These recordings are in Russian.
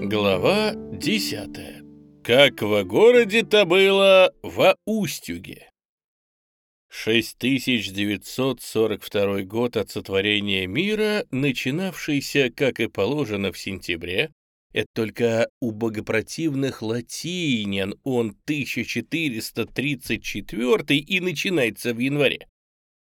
Глава 10. Как во городе-то было в Устюге. 6942 год от сотворения мира, начинавшийся, как и положено, в сентябре, это только у богопротивных латинян он 1434 и начинается в январе,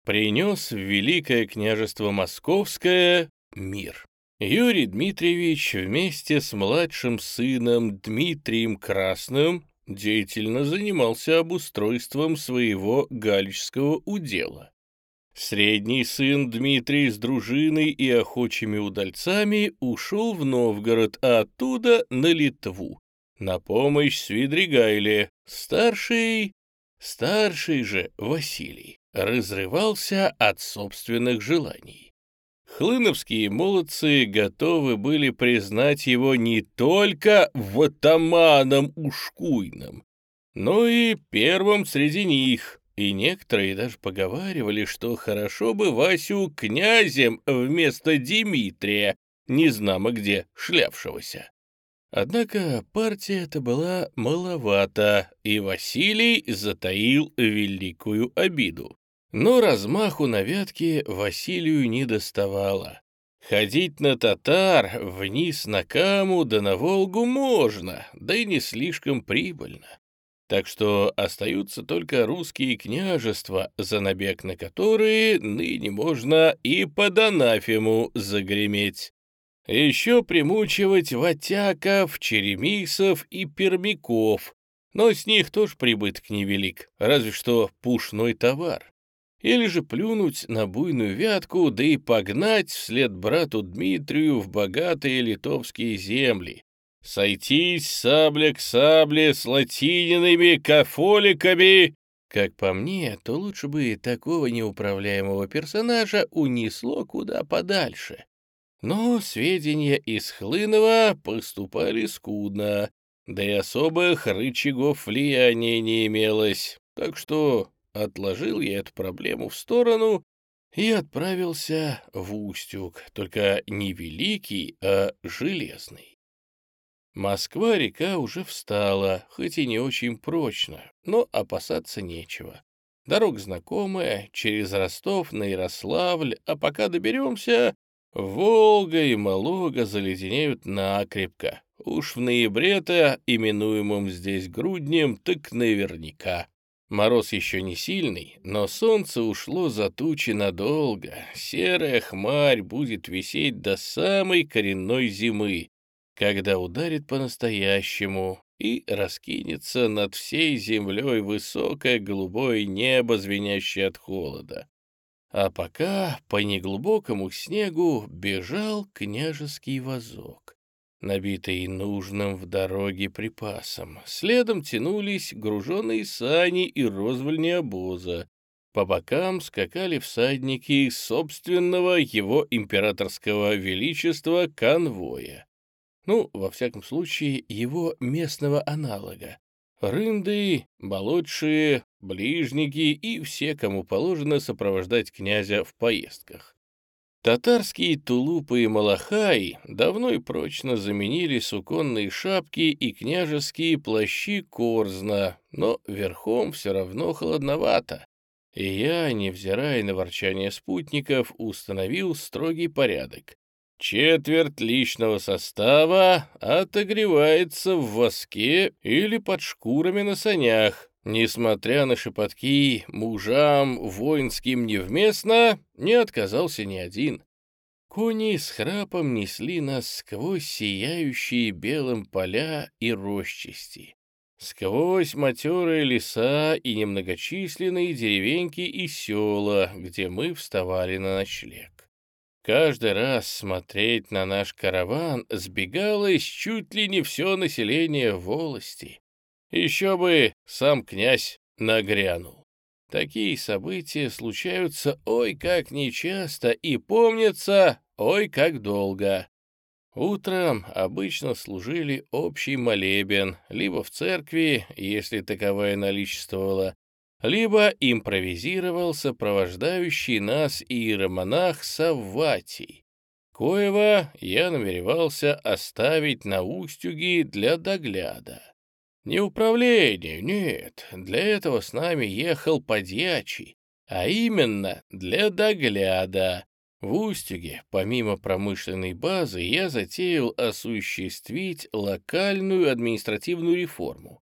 принес в Великое княжество Московское мир. Юрий Дмитриевич вместе с младшим сыном Дмитрием Красным деятельно занимался обустройством своего галичского удела. Средний сын Дмитрий с дружиной и охочими удальцами ушел в Новгород, а оттуда на Литву, на помощь Свидригайле. Старший, старший же Василий разрывался от собственных желаний. Хлыновские молодцы готовы были признать его не только ватаманом ушкуйным, но и первым среди них, и некоторые даже поговаривали, что хорошо бы Васю князем вместо Дмитрия, незнамо где шлявшегося. Однако партия эта была маловата, и Василий затаил великую обиду. Но размаху на вятке Василию не доставало. Ходить на татар вниз на Каму да на Волгу можно, да и не слишком прибыльно. Так что остаются только русские княжества, за набег на которые ныне можно и под анафему загреметь. Еще примучивать ватяков, черемисов и пермяков, но с них тоже прибыток невелик, разве что пушной товар или же плюнуть на буйную вятку, да и погнать вслед брату Дмитрию в богатые литовские земли. Сойтись сабля к сабле с латининами кафоликами. Как по мне, то лучше бы такого неуправляемого персонажа унесло куда подальше. Но сведения из Хлынова поступали скудно, да и особых рычагов влияния не имелось, так что Отложил я эту проблему в сторону и отправился в Устюг, только не великий, а железный. Москва-река уже встала, хоть и не очень прочно, но опасаться нечего. Дорога знакомая, через Ростов на Ярославль, а пока доберемся, Волга и Малога заледенеют накрепко. Уж в ноябре-то, именуемом здесь груднем, так наверняка. Мороз еще не сильный, но солнце ушло за тучи надолго. Серая хмарь будет висеть до самой коренной зимы, когда ударит по-настоящему и раскинется над всей землей высокое голубое небо, звенящее от холода. А пока по неглубокому снегу бежал княжеский вазок набитый нужным в дороге припасом. Следом тянулись груженные сани и розвольни обоза. По бокам скакали всадники собственного его императорского величества конвоя. Ну, во всяком случае, его местного аналога. Рынды, болотшие, ближники и все, кому положено сопровождать князя в поездках. Татарские тулупы и малахаи давно и прочно заменили суконные шапки и княжеские плащи корзна, но верхом все равно холодновато. И я, невзирая на ворчание спутников, установил строгий порядок. Четверть личного состава отогревается в воске или под шкурами на санях, Несмотря на шепотки, мужам воинским невместно, не отказался ни один. Кони с храпом несли нас сквозь сияющие белым поля и рощисти, сквозь матерые леса и немногочисленные деревеньки и села, где мы вставали на ночлег. Каждый раз смотреть на наш караван сбегалось чуть ли не все население волости. Еще бы сам князь нагрянул. Такие события случаются ой как нечасто и помнятся ой как долго. Утром обычно служили общий молебен, либо в церкви, если таковая наличествовала, либо импровизировал сопровождающий нас иеромонах Савватий. коего я намеревался оставить на Устюге для догляда. Не управление, нет, для этого с нами ехал подьячий, а именно для догляда. В Устюге, помимо промышленной базы, я затеял осуществить локальную административную реформу.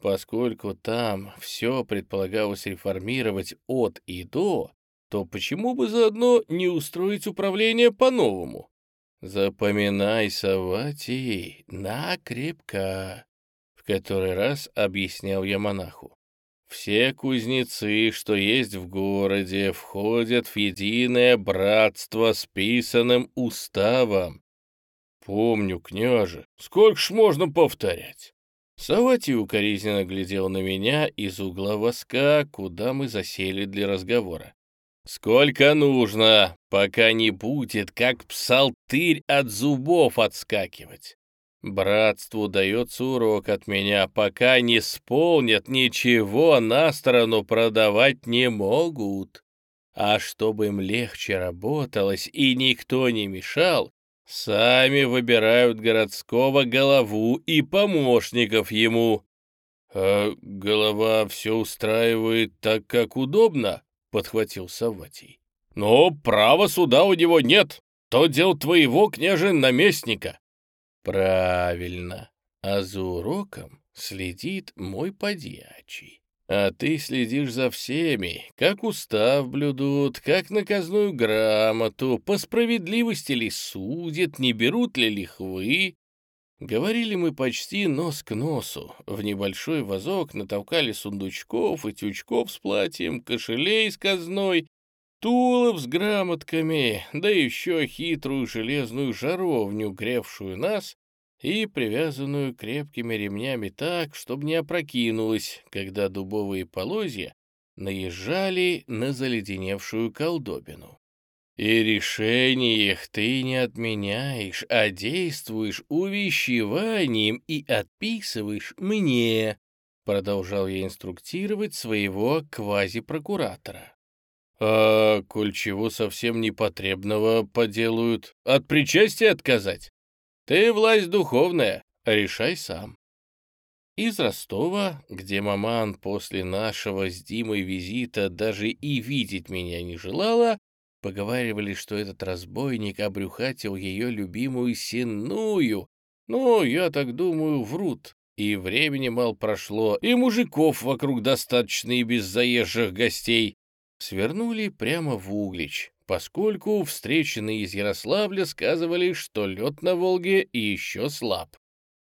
Поскольку там все предполагалось реформировать от и до, то почему бы заодно не устроить управление по-новому? Запоминай, Саватий, накрепко, который раз объяснял я монаху. Все кузнецы, что есть в городе, входят в единое братство с писанным уставом. Помню, княже, сколько ж можно повторять? Саватий укоризненно глядел на меня из угла воска, куда мы засели для разговора. «Сколько нужно, пока не будет, как псалтырь от зубов отскакивать. Братству дается урок от меня, пока не сполнят, ничего на сторону продавать не могут. А чтобы им легче работалось и никто не мешал, сами выбирают городского голову и помощников ему. «А голова все устраивает так, как удобно?» — подхватил Савватий. «Но права суда у него нет. То дел твоего, княже, наместника». «Правильно. А за уроком следит мой подьячий. А ты следишь за всеми, как устав блюдут, как наказную грамоту, по справедливости ли судят, не берут ли лихвы. Говорили мы почти нос к носу. В небольшой вазок натолкали сундучков и тючков с платьем, кошелей с казной, тулов с грамотками, да еще хитрую железную жаровню, гревшую нас и привязанную крепкими ремнями так, чтобы не опрокинулась, когда дубовые полозья наезжали на заледеневшую колдобину. И решение их ты не отменяешь, а действуешь увещеванием и отписываешь мне, продолжал я инструктировать своего квазипрокуратора. А коль чего совсем непотребного поделают, от причастия отказать? Ты власть духовная, решай сам. Из Ростова, где маман после нашего с Димой визита даже и видеть меня не желала, поговаривали, что этот разбойник обрюхатил ее любимую сенную. Ну, я так думаю, врут. И времени мало прошло, и мужиков вокруг достаточно и без заезжих гостей. Свернули прямо в Углич, поскольку встреченные из Ярославля сказывали, что лед на Волге еще слаб.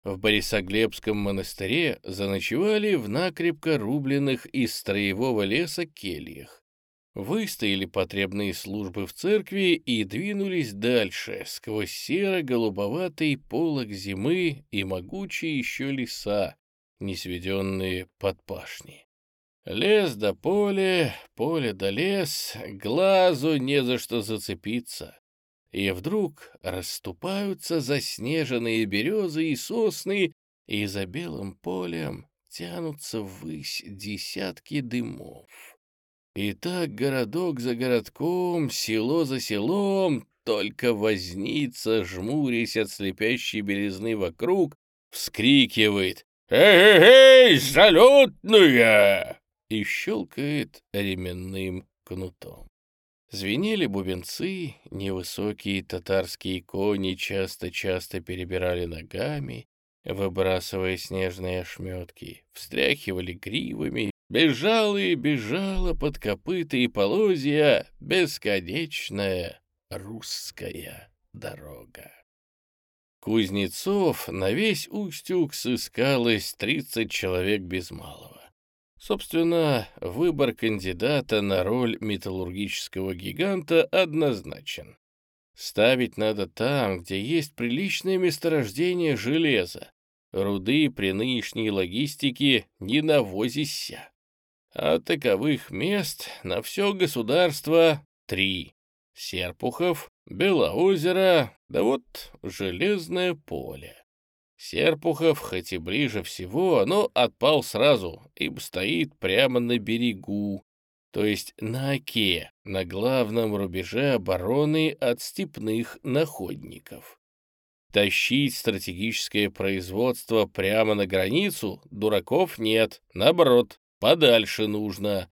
В Борисоглебском монастыре заночевали в накрепко рубленных из строевого леса кельях. Выстояли потребные службы в церкви и двинулись дальше, сквозь серо-голубоватый полог зимы и могучие еще леса, не сведенные под пашни. Лес до поле, поле до лес, глазу не за что зацепиться. И вдруг расступаются заснеженные березы и сосны, и за белым полем тянутся ввысь десятки дымов. И так городок за городком, село за селом, только возница, жмурясь от слепящей белизны вокруг, вскрикивает «Эй-эй-эй, залетная!» И щелкает ременным кнутом. Звенели бубенцы, невысокие татарские кони часто-часто перебирали ногами, выбрасывая снежные ошметки, встряхивали гривами, бежала и бежала под копыта и полозья бесконечная русская дорога. Кузнецов на весь Устюг сыскалось тридцать человек без малого. Собственно, выбор кандидата на роль металлургического гиганта однозначен. Ставить надо там, где есть приличное месторождение железа. Руды при нынешней логистике не навозися. А таковых мест на все государство три. Серпухов, Белоозеро, да вот Железное поле. Серпухов, хоть и ближе всего, но отпал сразу, ибо стоит прямо на берегу. то есть на оке, на главном рубеже обороны от степных находников. Тащить стратегическое производство прямо на границу дураков нет, наоборот, подальше нужно.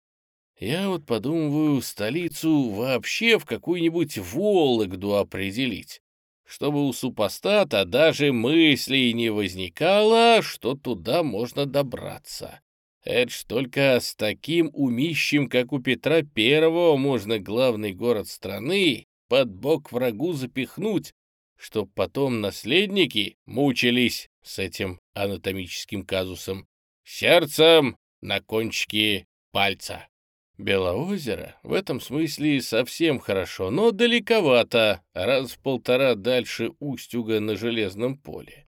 Я вот подумываю столицу вообще в какую-нибудь Вологду определить, чтобы у супостата даже мыслей не возникало, что туда можно добраться. Это ж только с таким умищем, как у Петра Первого, можно главный город страны под бок врагу запихнуть, чтоб потом наследники мучились с этим анатомическим казусом. Сердцем на кончике пальца. Белоозеро в этом смысле совсем хорошо, но далековато, раз в полтора дальше Устюга на Железном поле.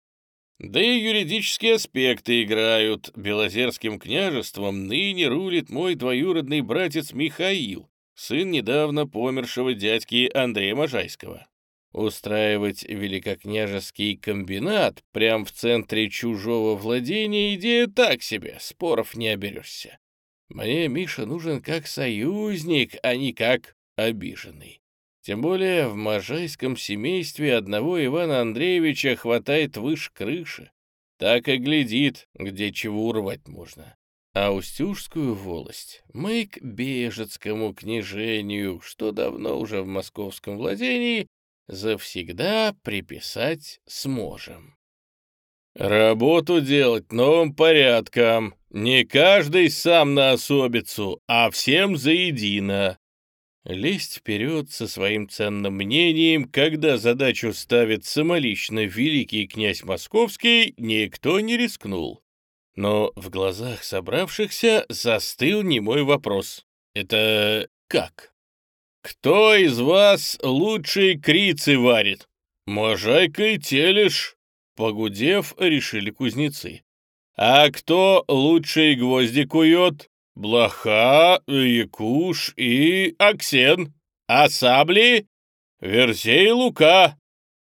Да и юридические аспекты играют. Белозерским княжеством ныне рулит мой двоюродный братец Михаил, сын недавно помершего дядьки Андрея Можайского. Устраивать великокняжеский комбинат прямо в центре чужого владения идея так себе, споров не оберешься. Мне Миша нужен как союзник, а не как обиженный. Тем более в можайском семействе одного Ивана Андреевича хватает выше крыши. Так и глядит, где чего урвать можно. А Устюжскую волость мы к Бежецкому княжению, что давно уже в московском владении, завсегда приписать сможем. Работу делать новым порядком. Не каждый сам на особицу, а всем заедино. Лезть вперед со своим ценным мнением, когда задачу ставит самолично великий князь Московский, никто не рискнул. Но в глазах собравшихся застыл немой вопрос. Это как? Кто из вас лучшие крицы варит? Можайка и телеш. Погудев, решили кузнецы. «А кто лучший гвозди кует? Блоха, Якуш и Аксен. А сабли? Версей Лука.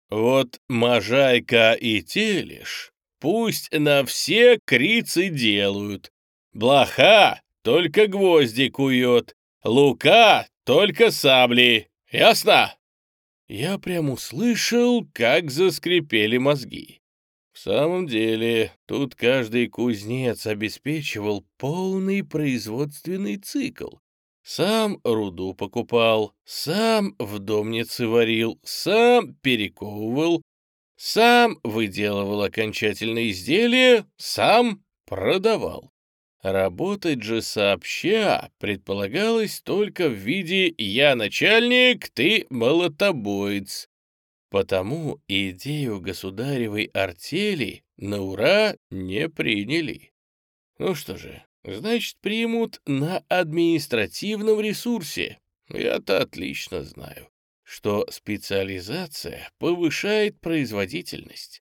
Вот Можайка и Телеш пусть на все крицы делают. Блоха только гвозди кует, Лука только сабли. Ясно?» Я прям услышал, как заскрипели мозги. В самом деле, тут каждый кузнец обеспечивал полный производственный цикл. Сам руду покупал, сам в домнице варил, сам перековывал, сам выделывал окончательные изделия, сам продавал. Работать же сообща предполагалось только в виде «я начальник, ты молотобоец», Потому идею государевой артели на ура не приняли. Ну что же, значит, примут на административном ресурсе. Я-то отлично знаю, что специализация повышает производительность.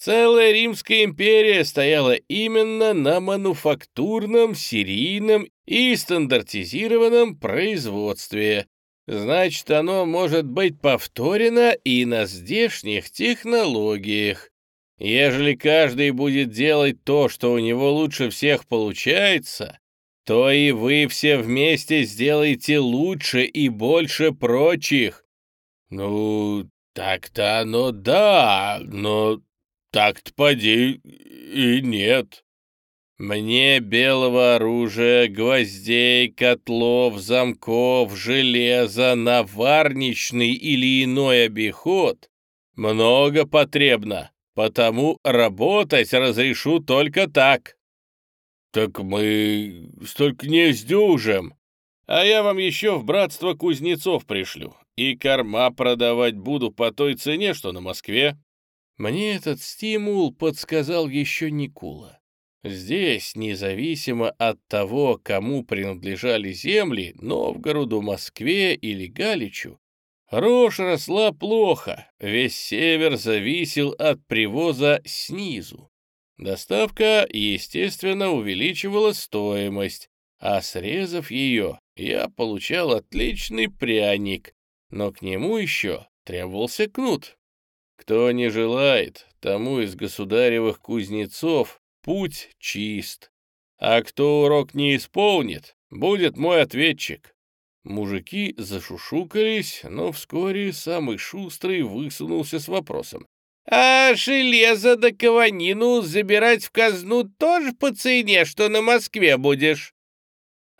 Целая Римская империя стояла именно на мануфактурном, серийном и стандартизированном производстве, Значит, оно может быть повторено и на здешних технологиях. Ежели каждый будет делать то, что у него лучше всех получается, то и вы все вместе сделаете лучше и больше прочих. Ну, так-то оно да, но так-то поди и нет. Мне белого оружия, гвоздей, котлов, замков, железа, наварничный или иной обиход много потребно, потому работать разрешу только так. Так мы столько не сдюжим. А я вам еще в братство кузнецов пришлю, и корма продавать буду по той цене, что на Москве. Мне этот стимул подсказал еще Никула. Здесь, независимо от того, кому принадлежали земли, Новгороду, Москве или Галичу, рожь росла плохо, весь север зависел от привоза снизу. Доставка, естественно, увеличивала стоимость, а срезав ее, я получал отличный пряник, но к нему еще требовался кнут. Кто не желает, тому из государевых кузнецов путь чист. А кто урок не исполнит, будет мой ответчик». Мужики зашушукались, но вскоре самый шустрый высунулся с вопросом. «А железо да кованину забирать в казну тоже по цене, что на Москве будешь?»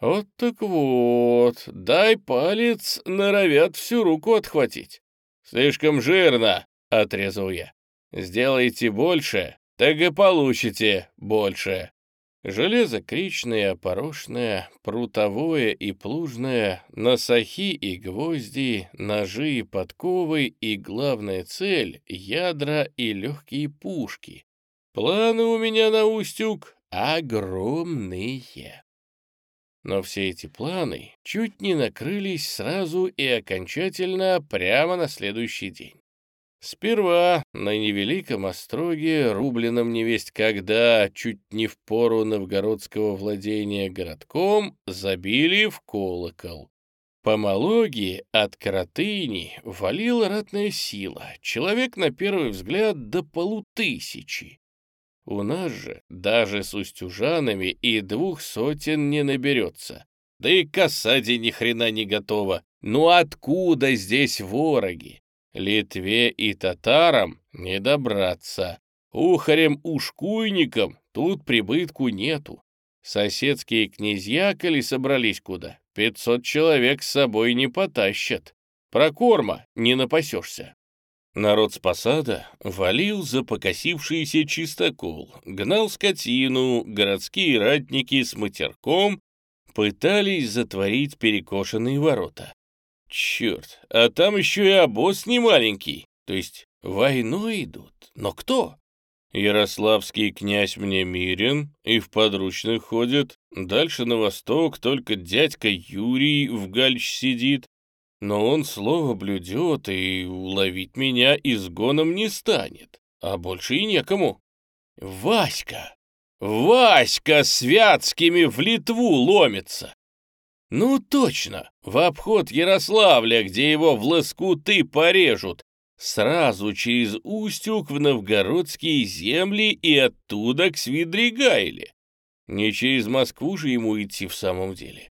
«Вот так вот, дай палец, норовят всю руку отхватить». «Слишком жирно», — отрезал я. «Сделайте больше, так и получите больше». Железо кричное, порошное, прутовое и плужное, носахи и гвозди, ножи и подковы и, главная цель, ядра и легкие пушки. Планы у меня на Устюг огромные. Но все эти планы чуть не накрылись сразу и окончательно прямо на следующий день. Сперва на невеликом остроге, рубленном невесть когда, чуть не в пору новгородского владения городком, забили в колокол. По Малоге от Каратыни валила ратная сила, человек на первый взгляд до полутысячи. У нас же даже с устюжанами и двух сотен не наберется. Да и к осаде ни хрена не готова. Ну откуда здесь вороги? Литве и татарам не добраться. Ухарем-ушкуйникам тут прибытку нету. Соседские князья, коли собрались куда, пятьсот человек с собой не потащат. Прокорма не напасешься. Народ с посада валил за покосившийся чистокол, гнал скотину, городские ратники с матерком пытались затворить перекошенные ворота. Черт, а там еще и обоз не маленький. То есть войной идут. Но кто? Ярославский князь мне мирен и в подручных ходит. Дальше на восток только дядька Юрий в гальч сидит. Но он слово блюдет и уловить меня изгоном не станет. А больше и некому. Васька! Васька с Вятскими в Литву ломится! Ну точно, в обход Ярославля, где его в лоскуты порежут, сразу через Устюг в новгородские земли и оттуда к Свидригайле. Не через Москву же ему идти в самом деле.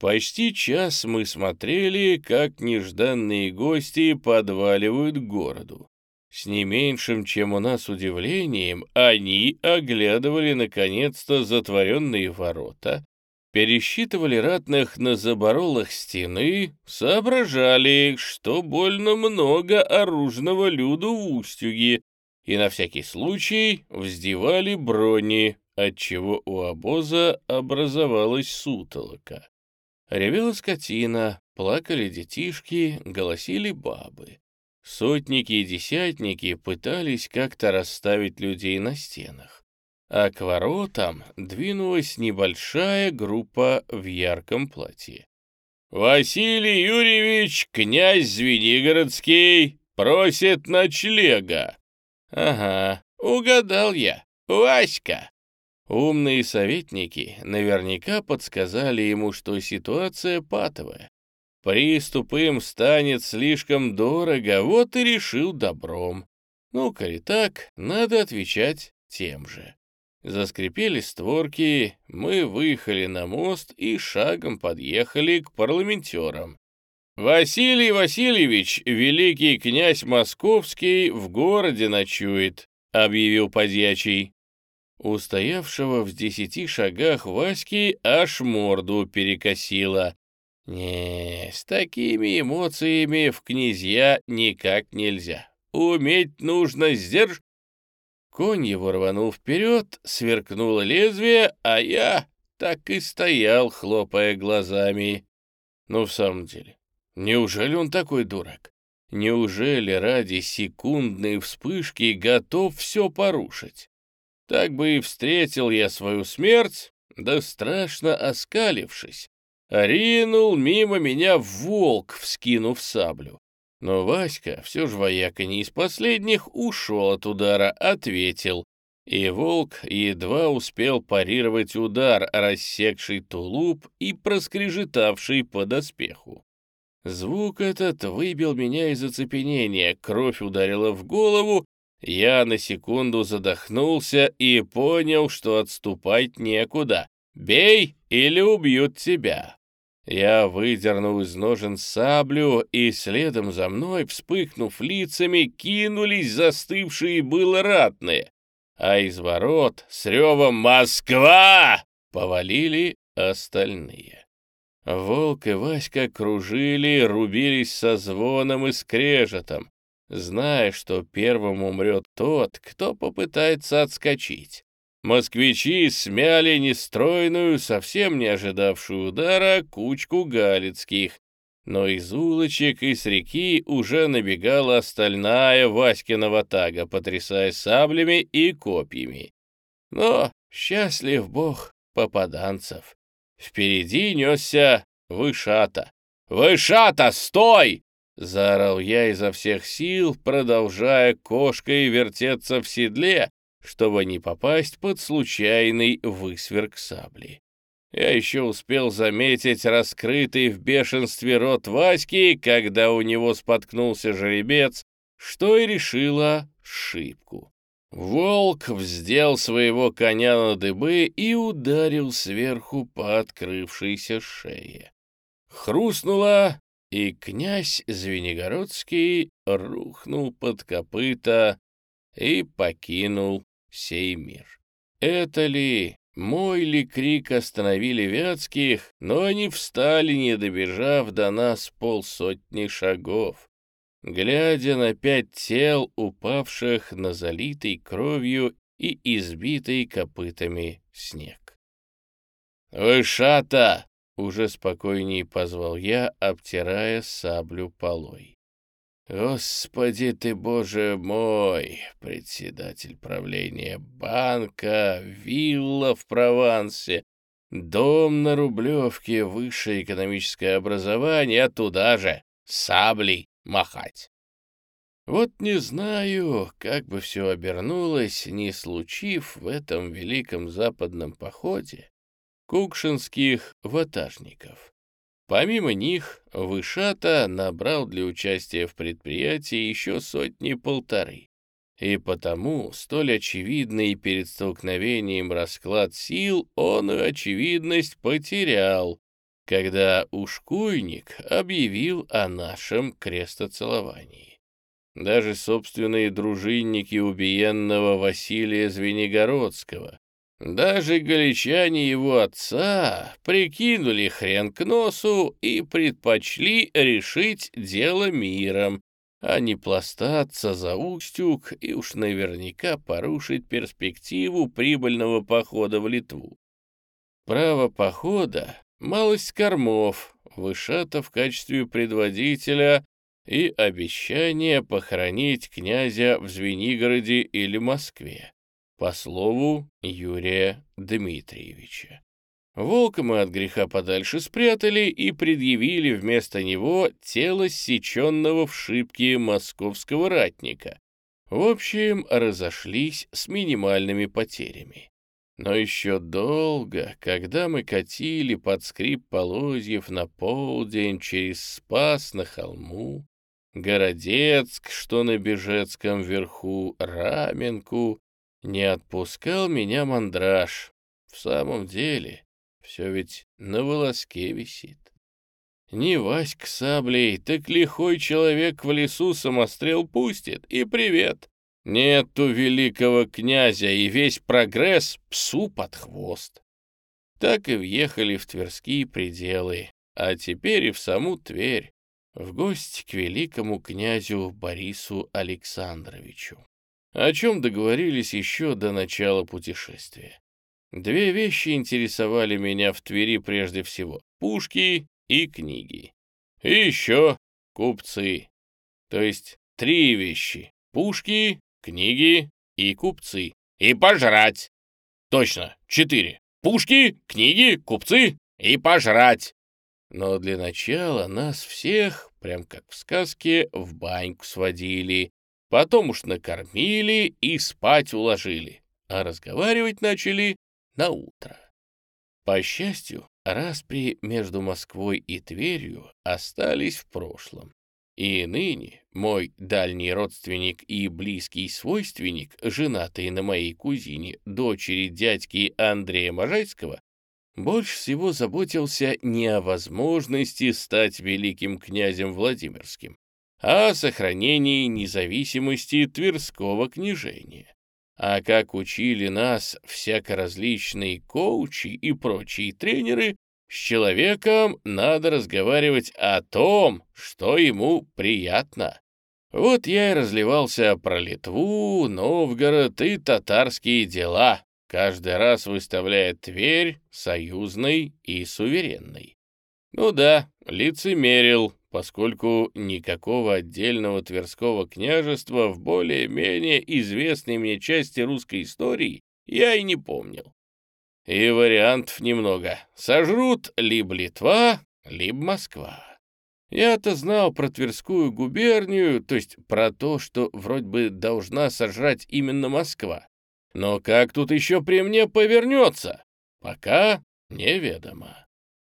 Почти час мы смотрели, как нежданные гости подваливают к городу. С не меньшим, чем у нас удивлением, они оглядывали наконец-то затворенные ворота, пересчитывали ратных на заборолах стены, соображали, что больно много оружного люду в Устюге, и на всякий случай вздевали брони, отчего у обоза образовалась сутолока. Ревела скотина, плакали детишки, голосили бабы. Сотники и десятники пытались как-то расставить людей на стенах а к воротам двинулась небольшая группа в ярком платье. «Василий Юрьевич, князь Звенигородский, просит ночлега». «Ага, угадал я, Васька». Умные советники наверняка подсказали ему, что ситуация патовая. Приступ им станет слишком дорого, вот и решил добром. Ну, коли так, надо отвечать тем же. Заскрипели створки, мы выехали на мост и шагом подъехали к парламентерам. «Василий Васильевич, великий князь Московский, в городе ночует», — объявил подьячий. У стоявшего в десяти шагах Васьки аж морду перекосило. Не, с такими эмоциями в князья никак нельзя. Уметь нужно сдерж... Конь его рванул вперед, сверкнуло лезвие, а я так и стоял, хлопая глазами. Ну, в самом деле, неужели он такой дурак? Неужели ради секундной вспышки готов все порушить? Так бы и встретил я свою смерть, да страшно оскалившись, ринул мимо меня волк, вскинув саблю. Но Васька, все же вояка не из последних, ушел от удара, ответил. И волк едва успел парировать удар, рассекший тулуп и проскрежетавший по доспеху. Звук этот выбил меня из оцепенения, кровь ударила в голову, я на секунду задохнулся и понял, что отступать некуда. Бей или убьют тебя!» Я выдернул из ножен саблю, и следом за мной, вспыхнув лицами, кинулись застывшие было ратные, а из ворот с ревом «Москва!» повалили остальные. Волк и Васька кружили, рубились со звоном и скрежетом, зная, что первым умрет тот, кто попытается отскочить. Москвичи смяли нестройную, совсем не ожидавшую удара, кучку галицких, но из улочек и с реки уже набегала остальная Васькина ватага, потрясая саблями и копьями. Но счастлив бог попаданцев. Впереди несся Вышата. «Вышата, стой!» — заорал я изо всех сил, продолжая кошкой вертеться в седле, чтобы не попасть под случайный высверк сабли. Я еще успел заметить раскрытый в бешенстве рот Васьки, когда у него споткнулся жеребец, что и решила шибку. Волк вздел своего коня на дыбы и ударил сверху по открывшейся шее. Хрустнуло, и князь Звенигородский рухнул под копыта и покинул сей мир. Это ли, мой ли крик остановили Вятских, но они встали, не добежав до нас полсотни шагов. Глядя на пять тел, упавших на залитый кровью и избитый копытами снег. «Вышата!» — уже спокойнее позвал я, обтирая саблю полой. Господи ты, Боже мой, председатель правления банка, вилла в Провансе, дом на Рублевке, высшее экономическое образование, а туда же саблей махать. Вот не знаю, как бы все обернулось, не случив в этом великом западном походе кукшинских ватажников. Помимо них, Вышата набрал для участия в предприятии еще сотни-полторы. И потому столь очевидный перед столкновением расклад сил он и очевидность потерял, когда ушкуйник объявил о нашем крестоцеловании. Даже собственные дружинники убиенного Василия Звенигородского даже галичане его отца прикинули хрен к носу и предпочли решить дело миром, а не пластаться за устюг и уж наверняка порушить перспективу прибыльного похода в Литву. Право похода — малость кормов, Вышата в качестве предводителя и обещание похоронить князя в Звенигороде или Москве по слову Юрия Дмитриевича. Волка мы от греха подальше спрятали и предъявили вместо него тело сеченного в шибке московского ратника. В общем, разошлись с минимальными потерями. Но еще долго, когда мы катили под скрип полозьев на полдень через Спас на холму, Городецк, что на Бежецком верху, Раменку, не отпускал меня мандраж. В самом деле, все ведь на волоске висит. Не Васька саблей, так лихой человек в лесу самострел пустит, и привет. Нету великого князя, и весь прогресс псу под хвост. Так и въехали в Тверские пределы, а теперь и в саму Тверь, в гости к великому князю Борису Александровичу о чем договорились еще до начала путешествия. Две вещи интересовали меня в Твери прежде всего — пушки и книги. И еще купцы. То есть три вещи — пушки, книги и купцы. И пожрать. Точно, четыре. Пушки, книги, купцы и пожрать. Но для начала нас всех, прям как в сказке, в баньку сводили, Потом уж накормили и спать уложили, а разговаривать начали на утро. По счастью, распри между Москвой и Тверью остались в прошлом. И ныне мой дальний родственник и близкий свойственник, женатый на моей кузине, дочери дядьки Андрея Можайского, больше всего заботился не о возможности стать великим князем Владимирским, о сохранении независимости Тверского княжения. А как учили нас всякоразличные коучи и прочие тренеры, с человеком надо разговаривать о том, что ему приятно. Вот я и разливался про Литву, Новгород и татарские дела, каждый раз выставляя Тверь союзной и суверенной. Ну да, лицемерил, поскольку никакого отдельного Тверского княжества в более-менее известной мне части русской истории я и не помнил. И вариантов немного. Сожрут либо Литва, либо Москва. Я-то знал про Тверскую губернию, то есть про то, что вроде бы должна сожрать именно Москва. Но как тут еще при мне повернется? Пока неведомо.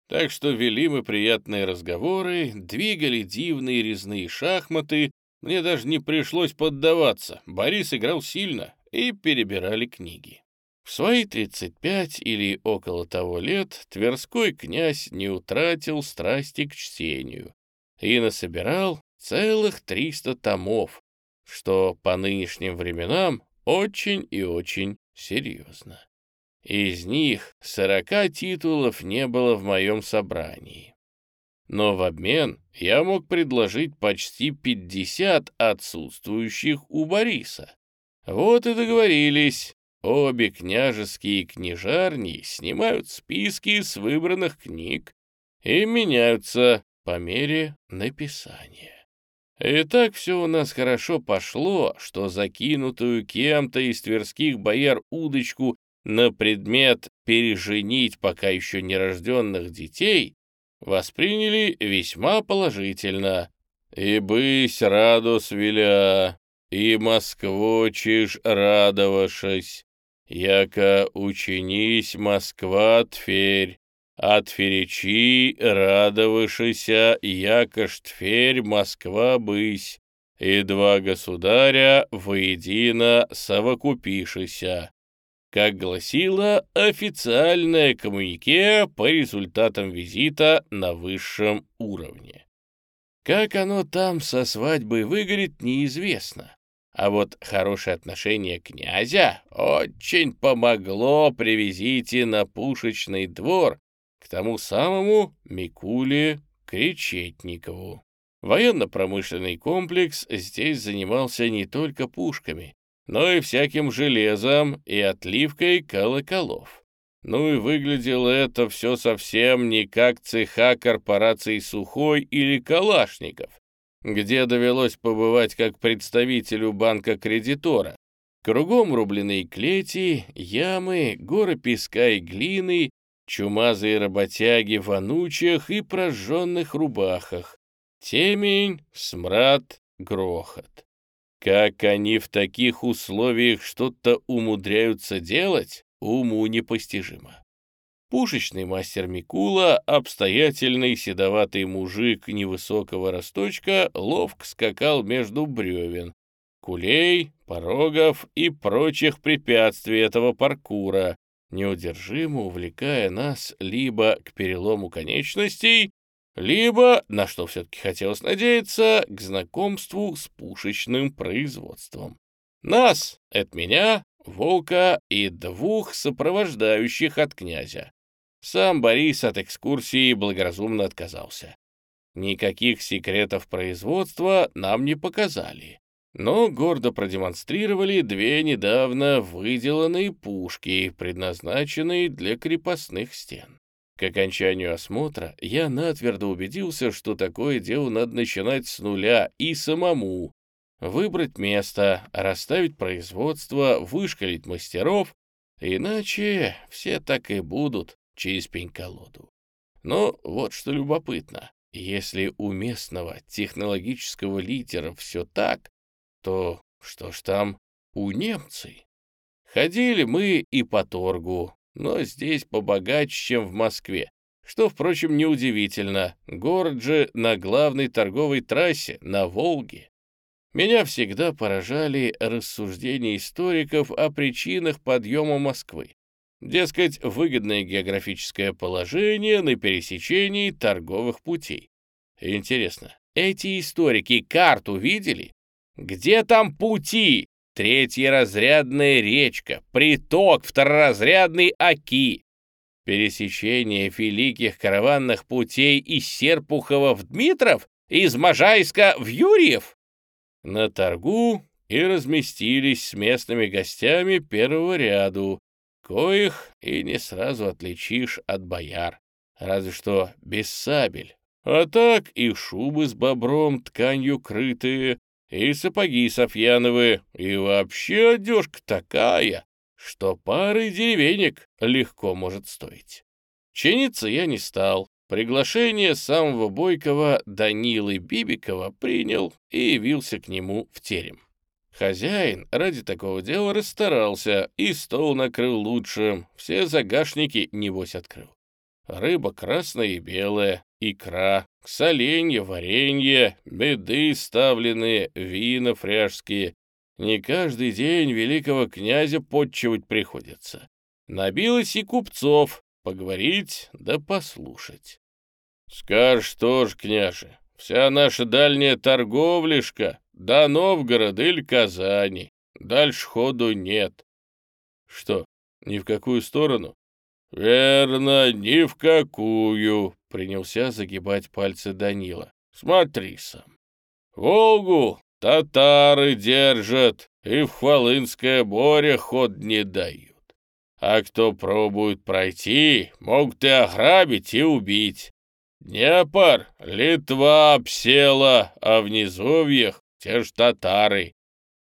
Так что вели мы приятные разговоры, двигали дивные резные шахматы, мне даже не пришлось поддаваться, Борис играл сильно, и перебирали книги. В свои 35 или около того лет Тверской князь не утратил страсти к чтению и насобирал целых 300 томов, что по нынешним временам очень и очень серьезно. Из них сорока титулов не было в моем собрании. Но в обмен я мог предложить почти пятьдесят отсутствующих у Бориса. Вот и договорились. Обе княжеские книжарни снимают списки с выбранных книг и меняются по мере написания. И так все у нас хорошо пошло, что закинутую кем-то из тверских бояр удочку на предмет переженить пока еще нерожденных детей восприняли весьма положительно. «И бысь радос веля, и москвочишь радовавшись, яко ученись Москва Тверь, от Феричи радовавшися, яко ж Тверь Москва бысь, и два государя воедино совокупишися как гласило официальное коммунике по результатам визита на высшем уровне. Как оно там со свадьбой выгорит, неизвестно. А вот хорошее отношение князя очень помогло при визите на пушечный двор к тому самому Микуле Кречетникову. Военно-промышленный комплекс здесь занимался не только пушками, но и всяким железом и отливкой колоколов. Ну и выглядело это все совсем не как цеха корпораций Сухой или Калашников, где довелось побывать как представителю банка-кредитора. Кругом рубленые клети, ямы, горы песка и глины, чумазые работяги в анучах и прожженных рубахах, темень, смрад, грохот. Как они в таких условиях что-то умудряются делать, уму непостижимо. Пушечный мастер Микула, обстоятельный седоватый мужик невысокого росточка, ловко скакал между бревен, кулей, порогов и прочих препятствий этого паркура, неудержимо увлекая нас либо к перелому конечностей, либо, на что все-таки хотелось надеяться, к знакомству с пушечным производством. Нас, это меня, Волка и двух сопровождающих от князя. Сам Борис от экскурсии благоразумно отказался. Никаких секретов производства нам не показали, но гордо продемонстрировали две недавно выделанные пушки, предназначенные для крепостных стен. К окончанию осмотра я натвердо убедился, что такое дело надо начинать с нуля и самому. Выбрать место, расставить производство, вышкалить мастеров, иначе все так и будут через пень-колоду. Но вот что любопытно, если у местного технологического лидера все так, то что ж там у немцы? Ходили мы и по торгу, но здесь побогаче, чем в Москве. Что, впрочем, неудивительно, город же на главной торговой трассе, на Волге. Меня всегда поражали рассуждения историков о причинах подъема Москвы. Дескать, выгодное географическое положение на пересечении торговых путей. Интересно, эти историки карту видели? Где там пути? Третья разрядная речка, приток второразрядный Оки. Пересечение великих караванных путей из Серпухова в Дмитров, из Можайска в Юрьев. На торгу и разместились с местными гостями первого ряду, коих и не сразу отличишь от бояр, разве что без сабель. А так и шубы с бобром тканью крытые, и сапоги софьяновые, и вообще одежка такая, что пары деревенек легко может стоить. Чиниться я не стал. Приглашение самого бойкого Данилы Бибикова принял и явился к нему в терем. Хозяин ради такого дела расстарался и стол накрыл лучше, все загашники, небось, открыл. Рыба красная и белая, икра, соленья, варенье, беды ставленные, вина фряжские. Не каждый день великого князя подчивать приходится. Набилось и купцов, поговорить да послушать. Скажешь что ж, княже, вся наша дальняя торговлишка до Новгорода или Казани. Дальше ходу нет. Что, ни в какую сторону? Верно, ни в какую, принялся загибать пальцы Данила. Смотри сам. Волгу татары держат и в Хвалынское море ход не дают. А кто пробует пройти, могут и ограбить, и убить. Днепр, Литва обсела, а в низовьях те ж татары.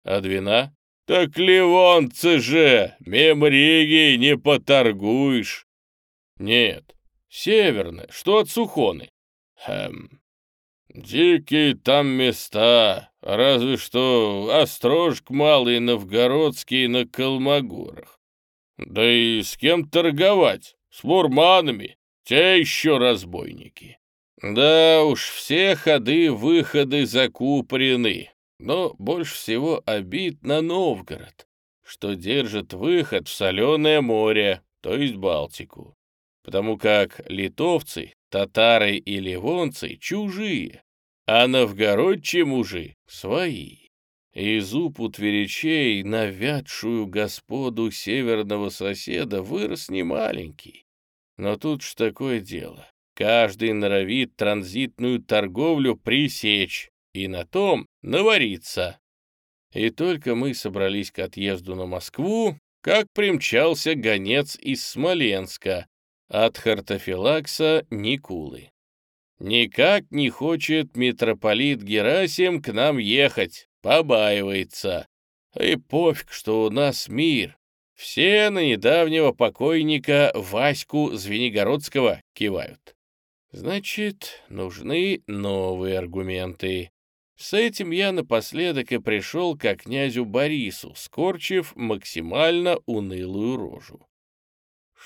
А Двина? Так ливонцы же, мимо Риги не поторгуешь. Нет, северная, что от Сухоны. Хм, дикие там места, разве что Острожк малый Новгородский на Калмогорах. Да и с кем торговать? С мурманами? Те еще разбойники. Да уж, все ходы-выходы закупорены, но больше всего обид на Новгород, что держит выход в соленое море, то есть Балтику, потому как литовцы, татары и ливонцы чужие, а новгородчи мужи свои. И зуб у тверичей на вятшую господу северного соседа вырос немаленький. Но тут ж такое дело. Каждый норовит транзитную торговлю пресечь и на том навариться. И только мы собрались к отъезду на Москву, как примчался гонец из Смоленска от Хартофилакса Никулы. Никак не хочет митрополит Герасим к нам ехать, побаивается. И пофиг, что у нас мир. Все на недавнего покойника Ваську Звенигородского кивают. Значит, нужны новые аргументы. С этим я напоследок и пришел к князю Борису, скорчив максимально унылую рожу.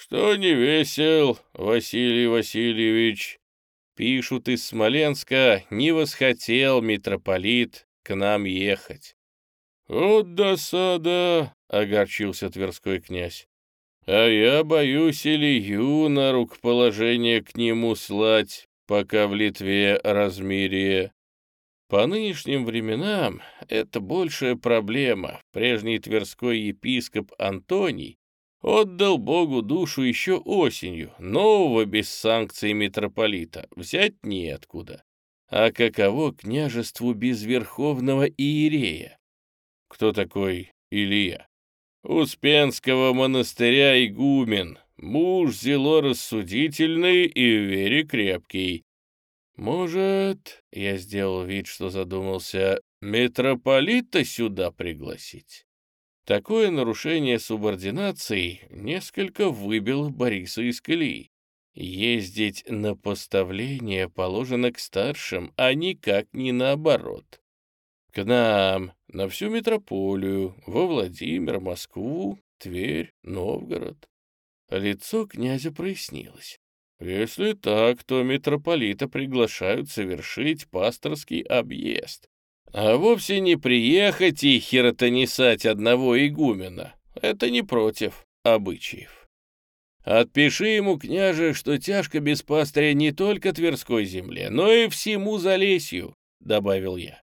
«Что не весел, Василий Васильевич?» Пишут из Смоленска, не восхотел митрополит к нам ехать. «Вот досада!» — огорчился Тверской князь. А я боюсь Илью на рукоположение к нему слать, пока в Литве размирие. По нынешним временам это большая проблема. Прежний тверской епископ Антоний отдал Богу душу еще осенью, нового без санкций митрополита взять неоткуда. А каково княжеству без верховного иерея? Кто такой Илья? Успенского монастыря игумен, муж зело рассудительный и в вере крепкий. Может, я сделал вид, что задумался, митрополита сюда пригласить? Такое нарушение субординации несколько выбило Бориса из колеи. Ездить на поставление положено к старшим, а никак не наоборот. К нам, на всю метрополию, во Владимир, Москву, Тверь, Новгород. Лицо князя прояснилось. Если так, то митрополита приглашают совершить пасторский объезд. А вовсе не приехать и херотонисать одного игумена. Это не против обычаев. Отпиши ему, княже, что тяжко без пастыря не только Тверской земле, но и всему Залесью, — добавил я.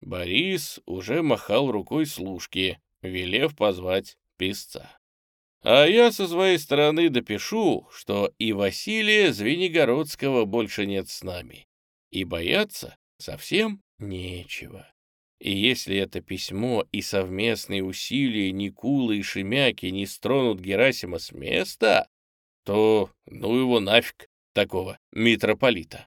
Борис уже махал рукой служке, велев позвать писца. А я со своей стороны допишу, что и Василия Звенигородского больше нет с нами, и бояться совсем нечего. И если это письмо и совместные усилия Никулы и Шемяки не стронут Герасима с места, то ну его нафиг, такого митрополита.